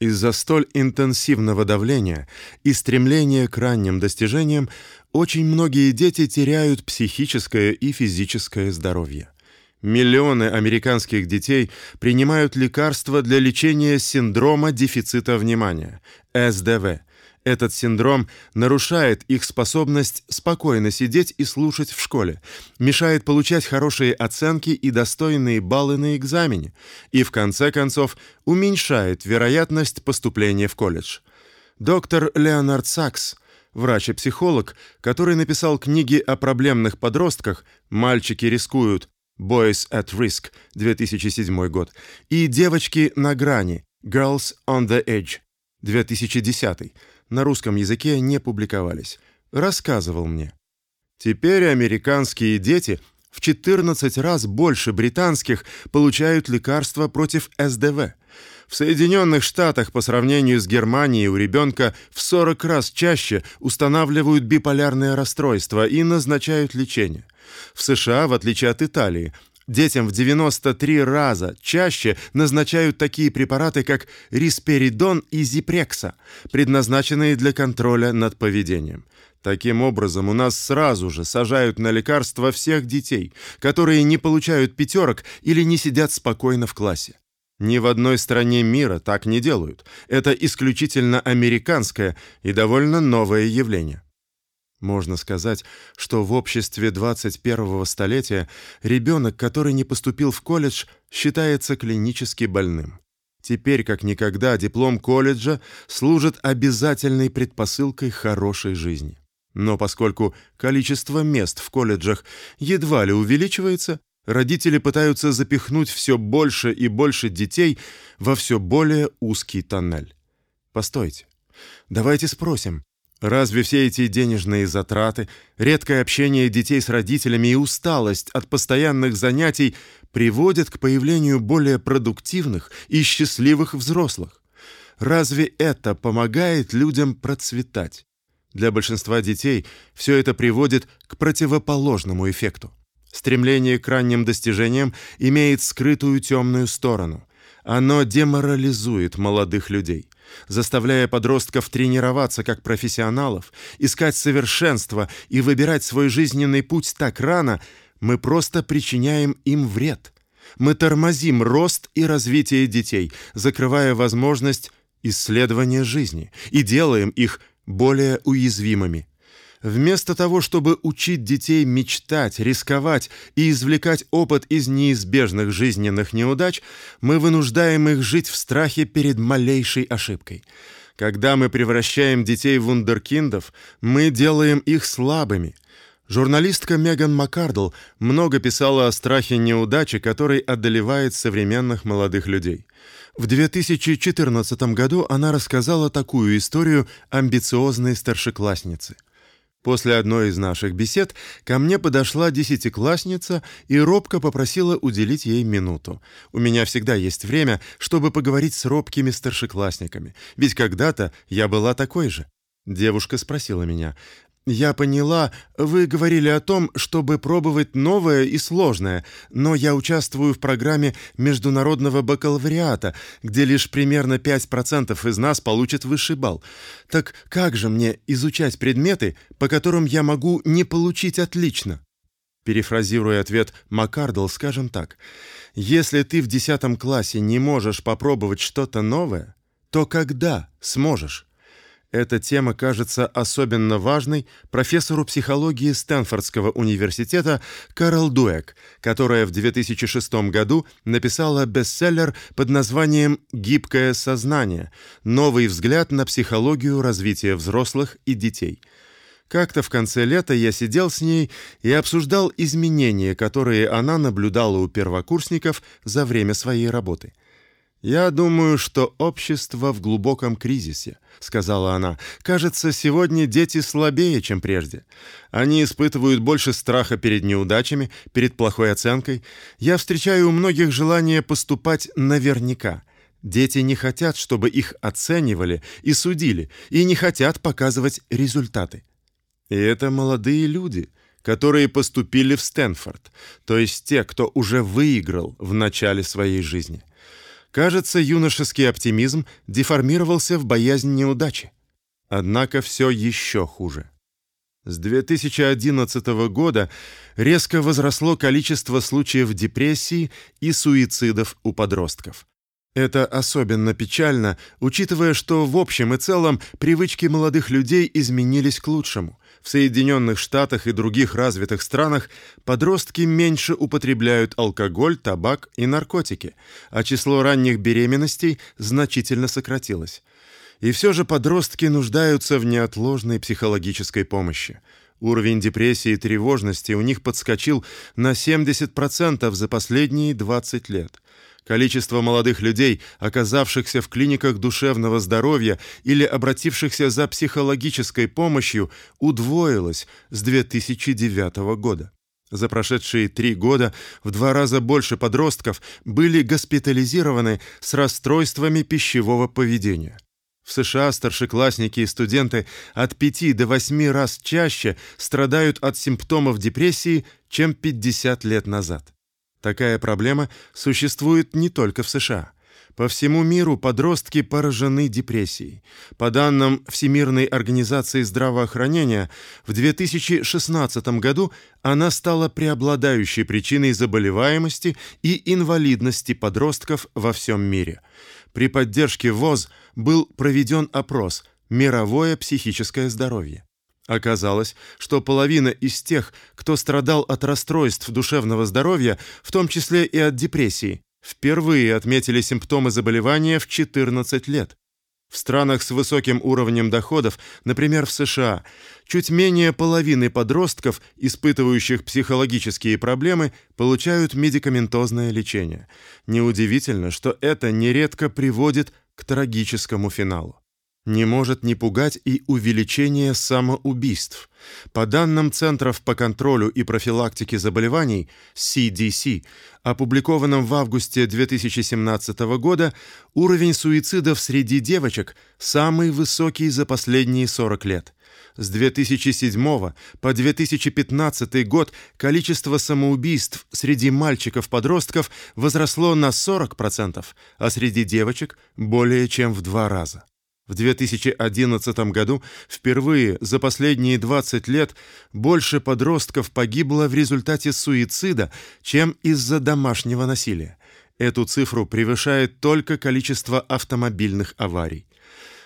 Из-за столь интенсивного давления и стремления к ранним достижениям очень многие дети теряют психическое и физическое здоровье. Миллионы американских детей принимают лекарства для лечения синдрома дефицита внимания СДВ этот синдром нарушает их способность спокойно сидеть и слушать в школе, мешает получать хорошие оценки и достойные баллы на экзамене и в конце концов уменьшает вероятность поступления в колледж. Доктор Леонард Сакс, врач и психолог, который написал книги о проблемных подростках «Мальчики рискуют», Boys at Risk 2007 год, и Девочки на грани, Girls on the Edge 2010 на русском языке не публиковались, рассказывал мне. Теперь американские дети в 14 раз больше британских получают лекарства против СДВ. В Соединенных Штатах по сравнению с Германией у ребенка в 40 раз чаще устанавливают биполярное расстройство и назначают лечение. В США, в отличие от Италии, Детям в 93 раза чаще назначают такие препараты, как рисперидон и зипрекса, предназначенные для контроля над поведением. Таким образом, у нас сразу же сажают на лекарства всех детей, которые не получают пятерок или не сидят спокойно в классе. Ни в одной стране мира так не делают. Это исключительно американское и довольно новое явление. Можно сказать, что в обществе 21-го столетия ребенок, который не поступил в колледж, считается клинически больным. Теперь как никогда диплом колледжа служит обязательной предпосылкой хорошей жизни. Но поскольку количество мест в колледжах едва ли увеличивается, родители пытаются запихнуть все больше и больше детей во все более узкий тоннель. Постойте. Давайте спросим, Разве все эти денежные затраты, редкое общение детей с родителями и усталость от постоянных занятий приводят к появлению более продуктивных и счастливых взрослых? Разве это помогает людям процветать? Для большинства детей все это приводит к противоположному эффекту. Стремление к ранним достижениям имеет скрытую темную сторону. Оно деморализует молодых людей заставляя подростков тренироваться как профессионалов, искать совершенство и выбирать свой жизненный путь так рано, мы просто причиняем им вред. Мы тормозим рост и развитие детей, закрывая возможность исследования жизни и делаем их более уязвимыми. Вместо того, чтобы учить детей мечтать, рисковать и извлекать опыт из неизбежных жизненных неудач, мы вынуждаем их жить в страхе перед малейшей ошибкой. Когда мы превращаем детей в вундеркиндов, мы делаем их слабыми. Журналистка Меган Маккардл много писала о страхе неудачи, который одолевает современных молодых людей. В 2014 году она рассказала такую историю амбициозной старшеклассницы – После одной из наших бесед ко мне подошла десятиклассница и робко попросила уделить ей минуту. У меня всегда есть время, чтобы поговорить с робкими старшеклассниками, ведь когда-то я была такой же. Девушка спросила меня: я поняла, вы говорили о том, чтобы пробовать новое и сложное, но я участвую в программе международного бакалавриата, где лишь примерно 5% из нас получат высший балл. Так как же мне изучать предметы, по которым я могу не получить отлично? Перефразируя ответ Маккардл, скажем так: если ты в 10 классе не можешь попробовать что-то новое, то когда сможешь? Эта тема кажется особенно важной профессору психологии Стэнфордского университета Карл Дуэк, которая в 2006 году написала бестселлер под названием Гибкое сознание. Новый взгляд на психологию развития взрослых и детей. Как-то в конце лета я сидел с ней и обсуждал изменения, которые она наблюдала у первокурсников за время своей работы. Я думаю, что общество в глубоком кризисе, сказала она. Кажется, сегодня дети слабее, чем прежде. Они испытывают больше страха перед неудачами, перед плохой оценкой. Я встречаю у многих желание поступать наверняка. Дети не хотят, чтобы их оценивали и судили, и не хотят показывать результаты. И это молодые люди, которые поступили в Стэнфорд, то есть те, кто уже выиграл в начале своей жизни. Кажется, юношеский оптимизм деформировался в боязнь неудачи. Однако все еще хуже. С 2011 года резко возросло количество случаев депрессии и суицидов у подростков. Это особенно печально, учитывая, что в общем и целом привычки молодых людей изменились к лучшему. В Соединенных Штатах и других развитых странах подростки меньше употребляют алкоголь, табак и наркотики, а число ранних беременностей значительно сократилось. И все же подростки нуждаются в неотложной психологической помощи. Уровень депрессии и тревожности у них подскочил на 70% за последние 20 лет. Количество молодых людей, оказавшихся в клиниках душевного здоровья или обратившихся за психологической помощью, удвоилось с 2009 года. За прошедшие три года в два раза больше подростков были госпитализированы с расстройствами пищевого поведения. В США старшеклассники и студенты от 5 до 8 раз чаще страдают от симптомов депрессии, чем 50 лет назад. Такая проблема существует не только в США. По всему миру подростки поражены депрессией. По данным Всемирной организации здравоохранения, в 2016 году она стала преобладающей причиной заболеваемости и инвалидности подростков во всем мире. При поддержке ВОЗ был проведен опрос «Мировое психическое здоровье». Оказалось, что половина из тех, кто страдал от расстройств душевного здоровья, в том числе и от депрессии, впервые отметили симптомы заболевания в 14 лет. В странах с высоким уровнем доходов, например, в США, чуть менее половины подростков, испытывающих психологические проблемы, получают медикаментозное лечение. Неудивительно, что это нередко приводит к трагическому финалу не может не пугать и увеличение самоубийств. По данным Центров по контролю и профилактике заболеваний CDC, опубликованным в августе 2017 года, уровень суицидов среди девочек самый высокий за последние 40 лет. С 2007 по 2015 год количество самоубийств среди мальчиков-подростков возросло на 40%, а среди девочек более чем в два раза. В 2011 году впервые за последние 20 лет больше подростков погибло в результате суицида, чем из-за домашнего насилия. Эту цифру превышает только количество автомобильных аварий.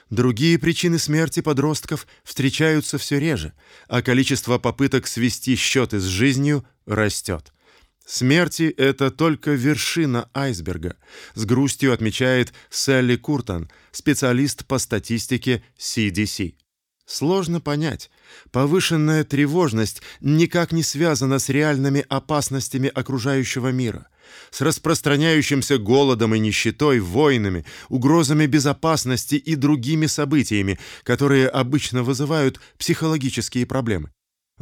Другие причины смерти подростков встречаются все реже, а количество попыток свести счеты с жизнью растет. Смерти это только вершина айсберга, с грустью отмечает Салли Куртон, специалист по статистике CDC. Сложно понять, повышенная тревожность никак не связана с реальными опасностями окружающего мира, с распространяющимся голодом и нищетой, войнами, угрозами безопасности и другими событиями, которые обычно вызывают психологические проблемы.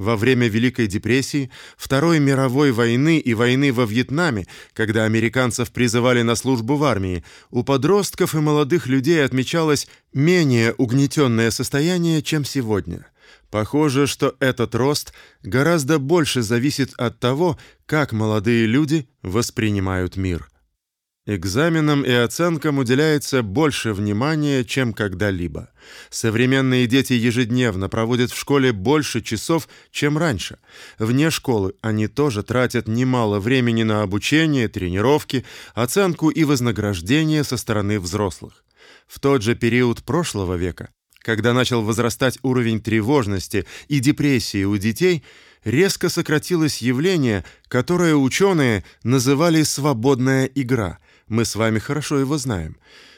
Во время Великой депрессии, Второй мировой войны и войны во Вьетнаме, когда американцев призывали на службу в армии, у подростков и молодых людей отмечалось менее угнетенное состояние, чем сегодня. Похоже, что этот рост гораздо больше зависит от того, как молодые люди воспринимают мир. Экзаменам и оценкам уделяется больше внимания, чем когда-либо. Современные дети ежедневно проводят в школе больше часов, чем раньше. Вне школы они тоже тратят немало времени на обучение, тренировки, оценку и вознаграждение со стороны взрослых. В тот же период прошлого века, когда начал возрастать уровень тревожности и депрессии у детей, резко сократилось явление, которое ученые называли свободная игра – мы с вами хорошо его знаем.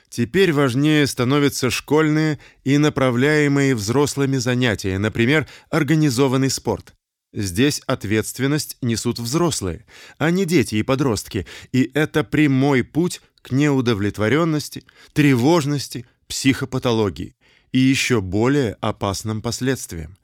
Теперь важнее становятся школьные и направляемые взрослыми занятия, например, организованный спорт. Здесь ответственность несут взрослые, а не дети и подростки, и это прямой путь к неудовлетворенности, тревожности, психопатологии и еще более опасным последствиям.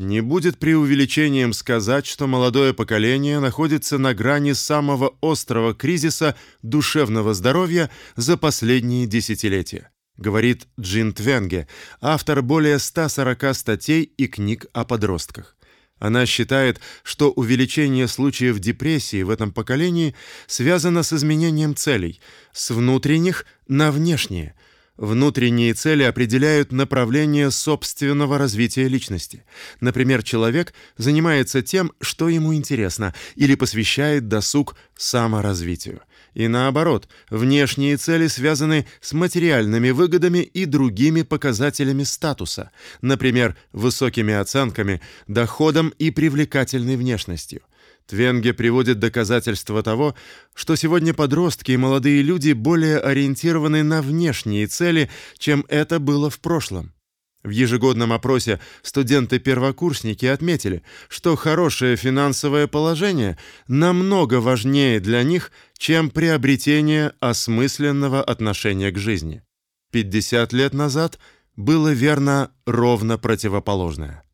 Не будет преувеличением сказать, что молодое поколение находится на грани самого острого кризиса душевного здоровья за последние десятилетия, говорит Джин Твенге, автор более 140 статей и книг о подростках. Она считает, что увеличение случаев депрессии в этом поколении связано с изменением целей с внутренних на внешние. Внутренние цели определяют направление собственного развития личности. Например, человек занимается тем, что ему интересно, или посвящает досуг саморазвитию. И наоборот, внешние цели связаны с материальными выгодами и другими показателями статуса, например, высокими оценками, доходом и привлекательной внешностью. Твенге приводит доказательства того, что сегодня подростки и молодые люди более ориентированы на внешние цели, чем это было в прошлом. В ежегодном опросе студенты-первокурсники отметили, что хорошее финансовое положение намного важнее для них, чем приобретение осмысленного отношения к жизни. 50 лет назад было верно ровно противоположное.